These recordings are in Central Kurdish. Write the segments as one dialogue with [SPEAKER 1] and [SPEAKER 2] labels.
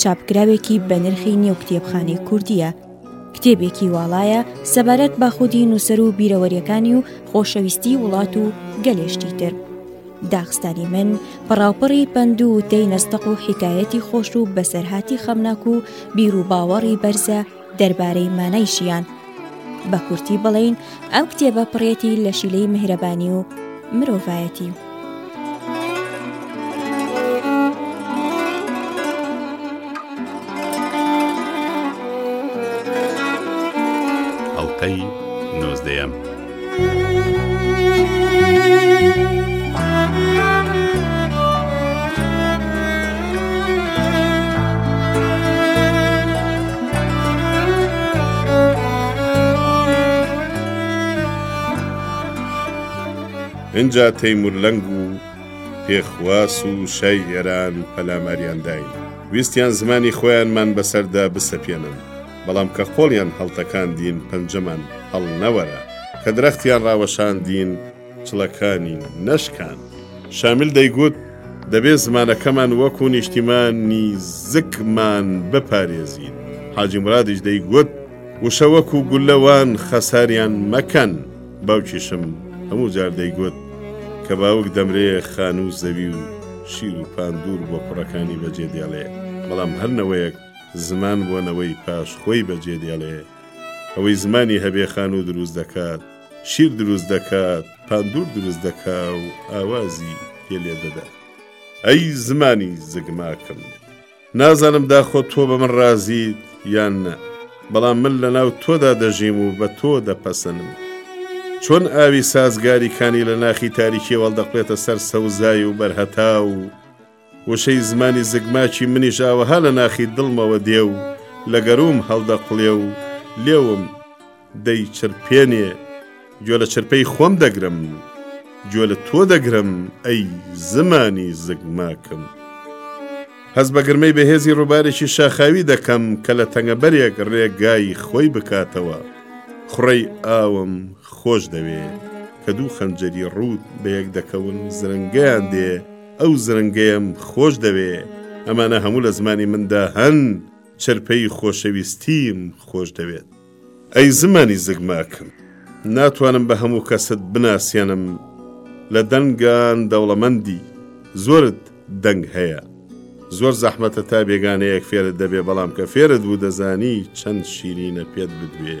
[SPEAKER 1] چاپکراوێکی بە نرخی نێو کتێبخانەی کوردیە کتێبێکی واڵایە سەبارەت بە خودی نووسەر و بیرەوەریەکانی و خۆشەویستی وڵات و گەلێشتی تر. داخستانی من پڕاوپڕی پەند و دەی نەستەق و حکایەتی خۆش و بەسەرهاتی خەمناک و بیر و باوەڕی بەرزە دەربارەی مانای ژیان بە کورتی بڵین ئەم کتێبە پڕێتی لە شیلەی مهرەبانی و مرۆڤایەتی.
[SPEAKER 2] ئەڵلقەی نۆزدەیەم. ئینجا تەیمور لەنگ و پێخواس و شای ئێران پەلاماریان داین ویستیان زمانی خۆیانمان بەسەردا بسەپێنن بەڵام کە قۆڵیان هەڵتەکاندین پەنجەمان هەڵنەوەرا. کە درەختیان ڕاوەشاندین چڵەکانی نەشکاند. شامیل دەیگوت، دەبێ زمانەکەمان وەکوو نیشتیمانی زگمان بپارێزین. حاجی مورادیش دەیگوت، وشە وەکوو گوللە وان خەساریان مەکەن. باوکیشم هەموو جار دەیگوت، کە باوک دەمرێ خانوو زەوی و شیر و پاندوور بۆ کوڕەکانی بەجێ دێڵێ، بەڵام هەر نەوەیەک، زمان بۆ نەوەی پاش خۆی بەجێ دێڵێ. ئەوەی زمانی هەبێ خانوو دروست دەکات، شیر دروست دەکات، پاندوور دروست دەکا و ئاوازی پێ لێ دەدا. ئەی زمانی زگماکم! نازانم داخۆ تۆ بە من ڕازیت یان نە، بەڵام من لە ناو تۆدا دەژیم و بە تۆ دەپەسنم. چۆن ئاوی سازگاری کانی لە ناخی تاریکییەوە هەڵدەقوڵێتە سەر سەوزای و بەرهەتاو، وشەی زمانی زگماکی منیش ئاوەها لە ناخی دڵمەوە دێ و لە گەرووم هەڵدەقوڵێ و لێوم دەیچرپێنێ، گوێ لە چرپەی خۆم دەگرم، گوێ لە تۆ دەگرم ئەی زمانی زگماکم. هەست بە گرمەی بەهێزی ڕووبارێکی شاخاوی دەکەم کە لە تەنگەبەرێک ڕێگای خۆی بکاتەوە. خوڕەی ئاوم خۆش دەوێ کە دوو خەنجەری ڕووت بەیەک دەکەون زرنگیان دێ، ئەو زرنگەیەم خۆش دەوێ. ئەمانە هەموو لە زمانی مندا هەن، چرپەی خۆشەویستیم خۆش دەوێت. ئەی زمانی زگماکم. ناتوانم بە هەموو کەست بناسێنم. لە دەنگان دەوڵەمەندی. زۆرت دەنگ هەیە. زۆر زەحمەتە تا بێگانەیەک فێرت دەبێ بەڵام کە فێرت بوو دەزانی چەند شیرینە پێت بدوێ.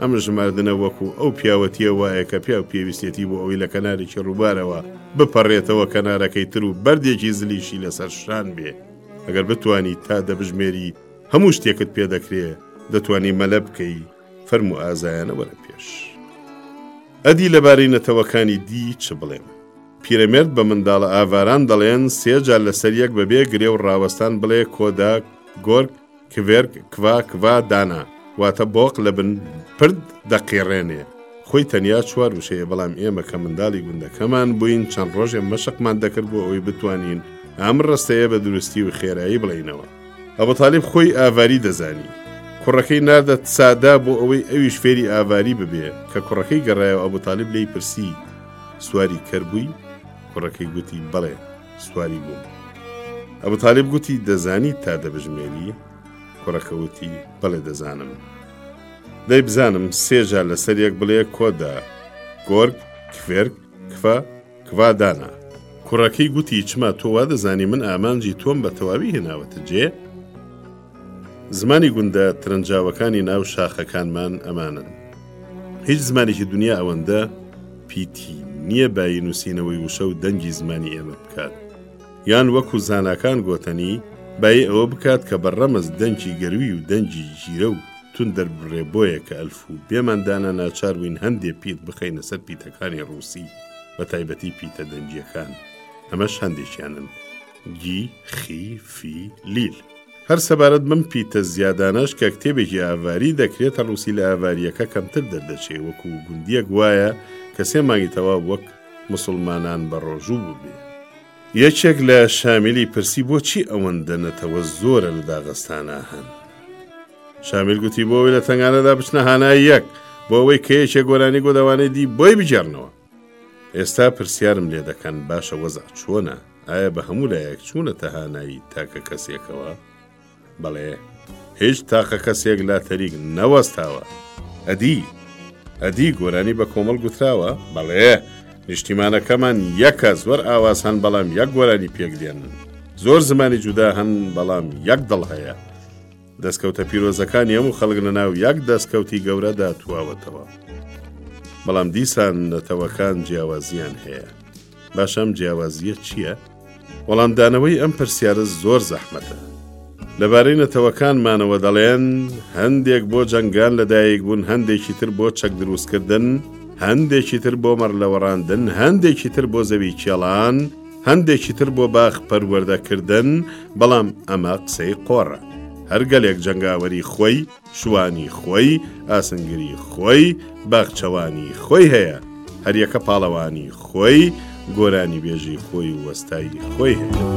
[SPEAKER 2] ئەم ژماردنە وەکو ئەو پیاوەتیە وایە کە پیاو پێویستێتی بۆ ئەوەی لە کەنارێکی ڕووبارەوە بپەڕێتەوە کەنارەکەی تر و بەردێکی زلیشی لەسەر شان بێ ئەگەر بتانی تا دەبژمێری هەموو شتێکت پێدەکرێ دەتوانی مەلە بکەی فەرم و ئازایانە وەرە پێش ئەدی لەبارەی نەتەوەکانی دی چ بڵێم پیرەمێرد بە منداڵە ئاواران دەڵێن سێجار لەسەر یەک بەبێ گرێ و ڕاوەستان بڵێ کۆداک گۆرگ کڤێرک، کڤا، کڤا، دانا، واتە بۆق لە بن پرد دەقیڕێنێ. خۆی تەنیا چوار وشەیە، بەڵام ئێمە کە منداڵی گوندەکەمان بووین، چەند ڕۆژێ مەشقمان دەکرد بۆ ئەوەی بتوانین ئەم ڕستەیە بە دروستی و خێرایی بڵێینەوە. ئەبوتالیب خۆی ئاڤاری دەزانی. کوڕەکەی ناردە تسادا بۆ ئەوەی ئەویش فێری ئاڤاری ببێ. کە کوڕەکەی گەڕایەوە، ئەبوتالیب لێی پرسی، سواری کەر بووی؟ کوڕەکەی گوتی، بەڵێ. سواری بووم ئەبوو تاالب گوتی دەزانیت تا دەبژمێری کوڕەکە وتی بەڵێ دەزانم دەی بزانم سێجا لەسەر یەک بڵێ کۆدا گۆرگ کفێرک کفە کڤدانە کوڕەکەی گوتی چما تۆوا دەزانی من ئامانجی تۆم بە تەواوی هێناوەتە جێ زمانی گوندە ترنجاوەکانی ناو شاخەکانمان ئەمانن. هیچ زمانێکی دنیا ئەوەندە پیتی نییە بایی نووسینەوەی وشە و دەنگی زمانی ئێمە بکات. یان وەکو زاناکان گۆتەنی بایی ئەوە بکات کە بە ڕەمز دەنگی گەروی و دەنگی گیرە و تون دەربڕێ بۆیە کە ئەلف و بێماندانە ناچاروین هەندێ پیت بخەینە سەر پیتەکانی ڕووسی بە تایبەتی پیتە دەنگیەکان ئەمەش هەندێکیانن. گی، خی، فی، لیل. هەر سەبارەت بەم پیتە زیادانەش کە کتێبێکی ئاڤاری دەکرێتە ڕووسی لە ئاڤارییەکە کەمتر دەردەچێ وەکو گوندیەک وایە کە سێ مانگی تەواو وەک مسوڵمانان بە ڕۆژوو بووبێ. یەکێک لە شامیلی پرسی بۆچی ئەوەندە نەتەوە زۆرە لە داغستانا هەن؟ شامیل گوتی بۆ ئەوەی لە تەنگانەدا بچنە هانای یەک، بۆ ئەوەی کەیەکێ گۆرانی گۆت ئەوانەی دی بۆی بگێڕنەوە. ئێستا پرسیارم لێ دەکەن باشە وەزع چۆنە؟ ئایا بە هەموو لایەک چوونە تەهانایی تاکە کەسێکەوە؟ بەڵێ هیچ تاقە کەسێک لا تەریک نەوەستاوە ئەدی ئەدی گۆرانی بە کۆمەڵ گوتراوە بەڵێ نیشتیمانەکەمان یەکە زۆر ئاواز هەن بەڵام یەک گۆرانی پێک دێنن زۆر زمانی جودا هەن بەڵام یەک دڵ هەیە دەستکەوتە پیرۆزەکانی هەموو خەڵک لە ناو یەک دەستکەوتی گەورەدا تواوەتەوە. بەڵام دیسان نەتەوەکان جیاوازیان هەیە. باشەم جیاوازیە چییە؟ وەڵامدانەوەی ئەم پرسیارە زۆر زەحمەتە. لەبارەی نەتەوەکانمانەوە دەڵێن هەندێک بۆ جەنگان لەدایک بوون هەندێکی تر بۆ چەک دروستکردن، هەندێکی تر بۆ مەڕ لەوەڕاندن، هەندێکی تر بۆ زەوی کێڵان، هەندێکی تر بۆ باخ پەروەردە کردن، بەڵام ئەمە قسەی قۆڕە. هەر گەلێک جەنگاوەری خۆی، شوانی خۆی، ئاسنگری خۆی، باخچەوانی خۆی هەیە، هەریەکە پاڵەوانی خۆی، گۆرانیبێژی خۆی و وەستای خۆی هەیە.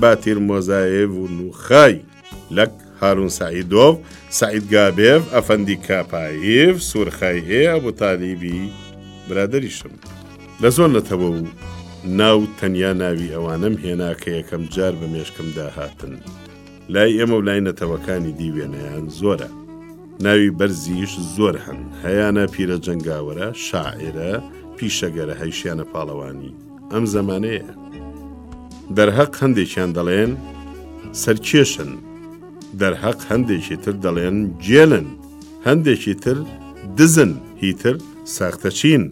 [SPEAKER 2] باتیر مۆزایێڤ و نوخای لەک، هارون سەعیدۆڤ، سەعید گابێڤ، ئەفەندی کاپاییڤ، سورخای ئێ، ئەبوتالیبی برادەریشم. لە زۆر نەتەوە و ناو تەنیا ناوی ئەوانەم هێنا کە یەکەم جار بە مێشکمدا هاتن. لای ئێمە و لای نەتەوەکانی دی وێنەیان زۆرە. ناوی بەرزیش زۆر هەن، هەیانە پیرە جەنگاوەرە، شاعیرە، پیشەگەرە، هەیشیانە پاڵەوانی. ئەم زەمانەیە. دەرهەق هەندێکیان دەڵێن سەرکێشن، دەرهەق هەندێکی تر دەڵێن گێلن، هەندێکی تر دزن، هی تر ساختەچین،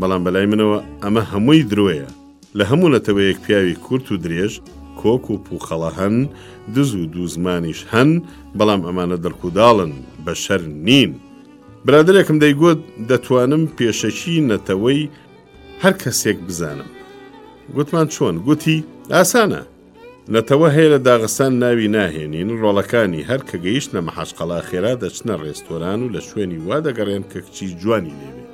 [SPEAKER 2] بەڵام بەلای منەوە ئەمە هەمووی درۆیە، لە هەموو نەتەوەیەک پیاوی کورت و درێژ، کۆک و پووخەڵە هەن، دز و دووزمانیش هەن، بەڵام ئەمانە دڵکوداڵن، بەشەر نین. برادەرێکم دەیگوت دەتوانم پێشەکی نەتەوەی. هەر کەسێک بزانم گوتمان چۆن گوتی ئاسانە نەتەوە هەیە لە داغستان ناوی ناهێنین ڕۆڵەکانی هەر کە گەیشت نە مەحاشقەڵا خێرا دەچنە ڕێستۆران و لە شوێنی وا دەگەڕێن کە کچی جوانی لێوێ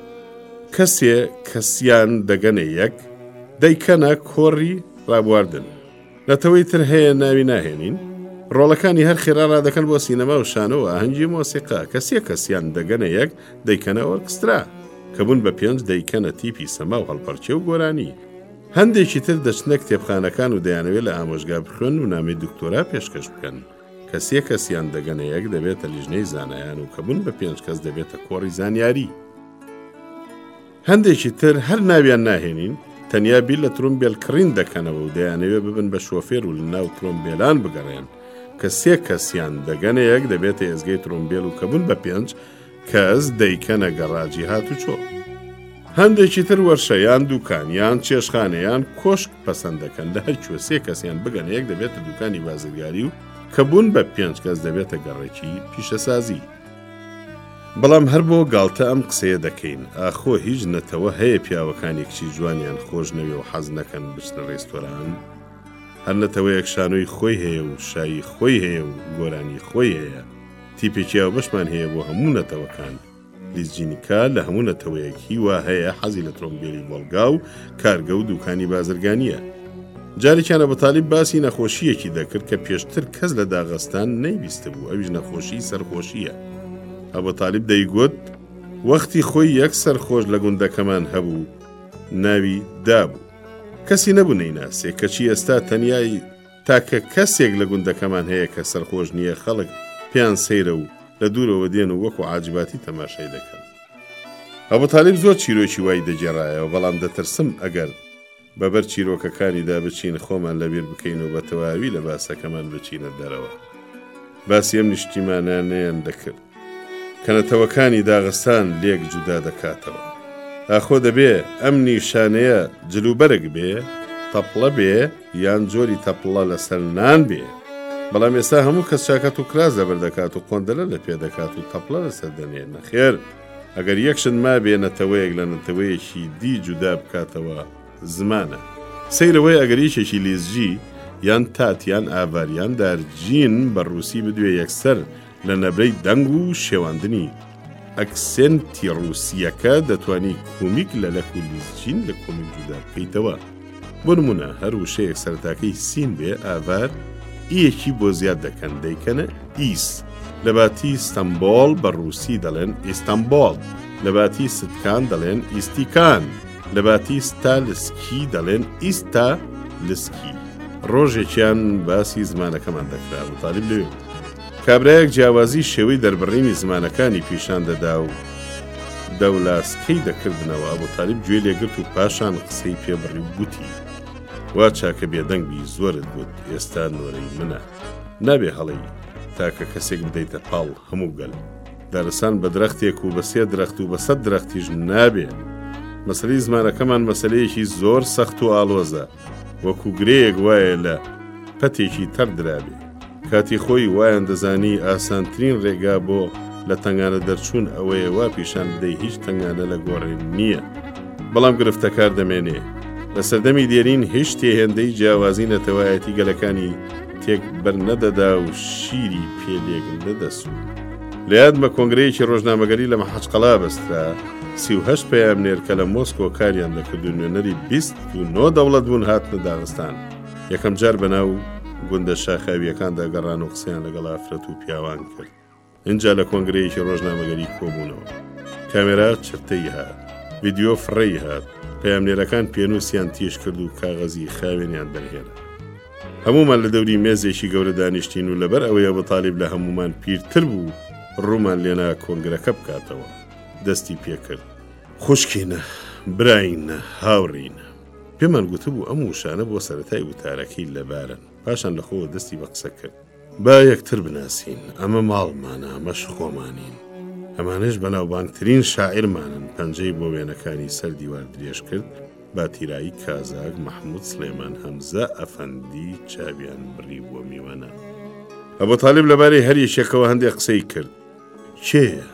[SPEAKER 2] کەسێ کەسیان دەگەنە یەک دەیکەنە کۆڕی ڕابواردن نەتەوەی تر هەیە ناوی ناهێنین ڕۆڵەکانی هەر خێرا ڕادەکەن بۆ سینەما و شانە و ئاهەنگی مۆسیقا کە سێ کەسیان دەگەنە یەک دەیکەنە ئۆرکسترا کە بوون بە پێنج دەیکەنە تیپی سەما و هەڵپەرچێ و گۆرانی هەندێکی تر دەچنە کتێبخانەکان و دەیانەوێت لە ئامۆژگا بخوێن و نامی دکتۆرا پێشکەش بکەن کە سێ کەسیان دەگەنە یەک دەبێتە لیژنەی زانایان و کە بوون بە پێنج کەس دەبێتە کۆڕی زانیاری. هەندێکی تر هەر ناویان ناهێنین، تەنیا بیر لە ترۆمبێل کڕین دەکەنەوە و دەیانەوێ ببن بە شۆفێر و لە ناو ترۆمبێلان بگەڕێن، کە سێ کەسیان دەگەنە یەک دەبێتە ئێزگەی ترۆمبێل و کە بوون بە پێنج کەس دەیکەنە گەڕاجی هاتوچۆ. هەندێکی تر وەرشە یان دووکان یان چێشخانە یان کۆشک پەسەند دەکەن، لە هەر کوێ سێ کەسیان بگەنە یەک دەبێتە دووکانی بازرگاری و کە بوون بە پێنج کەس دەبێتە گەڕێکی پیشەسازی. بەڵام هەر بۆ گاڵتە ئەم قسەیە دەکەین ئاخۆ هیچ نەتەوە هەیە پیاوەکانی کچی جوانیان خۆش نەوێ و حەز نەکەن بچنە ڕێستۆران هەر نەتەوەیەک شانۆی خۆی هەیە و شایی خۆی هەیە و گۆرانی خۆی هەیە تیپێکیاو بەشمان هەیە بۆ هەموو نەتەوەکان لیزجینکا لە هەموو نەتەوەیەک هیوا هەیە حەزی لە ترۆمبیلی بۆڵگا و کارگە و دووکانی بازرگانییە. جارێکیان ئەبوتالیب باسی نەخۆشییەکی دەکرد کە پێشتر کەس لە داغستان نەیبیستبوو، ئەویش نەخۆشیی سەرخۆشییە. ئەبوتالیب دەیگوت، وەختی خۆی یەک سەرخۆش لە گوندەکەمان هەبوو، ناوی، دا، بوو. کەسی نەبوو نەیناسێ، کەچی ئێستا تەنیا تاکە کەسێک لە گوندەکەمان هەیە کە سەرخۆش نییە، خەڵک پێیان سەیرە و لە دوورەوە دێن و وەکو عاجباتی تەماشای دەکەن. ئەبو تالیب زۆر چیرۆکی وای دەگێڕایەوە، بەڵام دەترسم ئەگەر بە بەر چیرۆکەکانیدا بچین خۆمان لەبیر بکەین و بە تەواوی لە باسەکەمان بچینە دەرەوە. باسی ئەم نیشتیمانانەیان دەکرد. کە نەتەوەکانی داغستان لێک جودا دەکاتەوە. ئاخۆ دەبێ ئەم نیشانەیە جلوبەرگ بێ؟ تەپڵە بێ؟ یان جۆری تەپڵە لەسەر نان بێ. بەڵام ئێستا هەموو کەس چاکەت و کراس لەبەر دەکات و قۆندەلە لە پێ دەکات و تەپڵە لەسەر دەنێ نەخێر ئەگەر یەکشت ما بێ نەتەوەیەک لە نەتەوەیەکی دی جودا بکاتەوە زمانە سەیرەوەی ئەگەر یەکێکی لیزجی یان تات یان ئاڤار یان دارجین بە ڕووسی بدوێ یەکسەر لە نەبرەی دەنگ و شێواندنی ئەکسێنتی ڕووسییەکە دەتوانی کومیک لە لەک و لیزچین لە کومیک جودا بکەیتەوە بۆ نمونە هەر وشەیەک سەرتاکەی سین بێ ئاڤار ئیەکی بۆ زیاد دەکەن دەیکەنە ئیس لە باتی ستەمبۆڵ بە ڕووسی دەڵێن ئیستەمبۆڵ لە باتی ستکان دەڵێن ئیستیکان لە باتی ستا لسکی دەڵێن ئیستا لسکی ڕۆژێکیان باسی زمانەکەمان دەکرا و تاالب لێ کابرایەک جیاوازی شێوەی دەربڕینی زمانەکانی پیشان دەدا و دەولاسکەی دەکردنەوە، ئەبو تالیب گوێی لێگرت و پاشان قسەی پێبڕی و گوتی، وا چاکە بێدەنگ بی، زۆرت گوت، ئێستا نۆرەی منە. نابێ هەڵەی تاکە کەسێک بدەیتە پاڵ هەموو گەل. دارستان بە درەختێک و بە سێ درەخت و بە سەد درەختیش نابێ. مەسەلەی زمانەکەمان مەسەلەیەکی زۆر سەخت و ئاڵۆزە. وەکو گرێیەک وایە لە پەتێکی تەڕ درابێ. کاتی خۆی وایان دەزانی ئاسانترین ڕێگا بۆ لە تەنگانە دەرچوون ئەوەیە وا پیشان بدەی هیچ تەنگانە لە گۆڕێ نییە. بەڵام گرفتەکار دەمێنێ. لە سەردەمی دێرین هیچ شتێ هێندەی جیاوازی نەتەوایەتی گەلەکانی تێک بەرنەدەدا و شیری پێ لێک نەدەسوو. لە یادمە کۆنگرەیەکی ڕۆژنامەگەری لە مەحەچقەڵا بەسترا، سی و هەشت پەیامنێر کە لە مۆسکۆ کاریان دەکرد و نوێنەری بیست دوو نۆ دەوڵەت بوون هاتنە داغستان یەکەم جار بەناو گوندە شاخاویەکاندا گەڕان و قسەیان لەگەڵ ئافرەت و پیاوان کرد اینجا لە کۆنگرەیەکی ڕۆژنامەگەری کۆبوونەوە کامێرا چرتەی هات ڤیددیو فڕێی هات پەیامنێرەکان پێنووسیان تیش کرد و کاغەزی خاوێنیان دەرهێنا هەمومان لە دەوری مێزێکی گەورە دانیشتین و لەبەر ئەوەیە بە تاالب لە هەمومان پیرتر بوو ڕوومان لێنا کۆنگرەکە بکاتەوە دەستی پێکرد خوشکینە، براینە، هاوڕینە. پێمان گوتبوو ئەم وشانە بۆ سەرەتای وتارەکەی لەبارن، پاشان لە خۆوە دەستی بە قسە کرد. با یەکتر بناسین، ئەمە ماڵمانە، ئەمەش خۆمانین. ئەمانەش بەناوبانگترین شاعیرمانن، پەنجەی بۆ وێنەکانی سەر دیوار درێژ کرد، باتیرایی کازاک، مەحموود سڵێمان هەمزە ئەفەندی چاویان بڕی بۆ میوەنان. ئەبوتالیب لەبارەی هەر یەکێکەوە هەندێک قسەی کرد. کێیە؟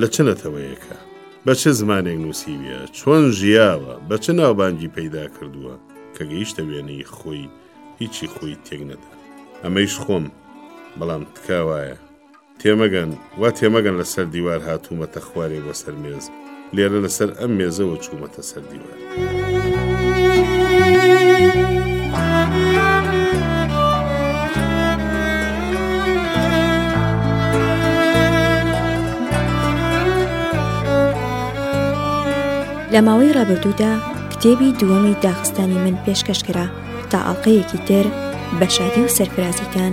[SPEAKER 2] لە چ نەتەوەیەکە؟ بە چ زمانێک نووسیویە؟ چۆن ژیاوە؟ بە چ ناوبانگی پەیدا کردووە؟ کە گەیشتە وێنەی خۆی هیچی خۆی تێک نەدا. ئەمەیش خۆم، بەڵام تکا وایە. تێمەگەن، وا تێمەگەن لەسەر دیوار هاتوومەتە خوارێ بۆ سەر مێز. لێرە لەسەر ئەم مێزەوە چوومەتە سەر دیوار.
[SPEAKER 1] لە ماوەی ڕابردوودا کتێبی دووەمی داخستانی من پێشکەشکرا تا ئاڵلقەیەکی تر بە شادی و سەرفرازیتان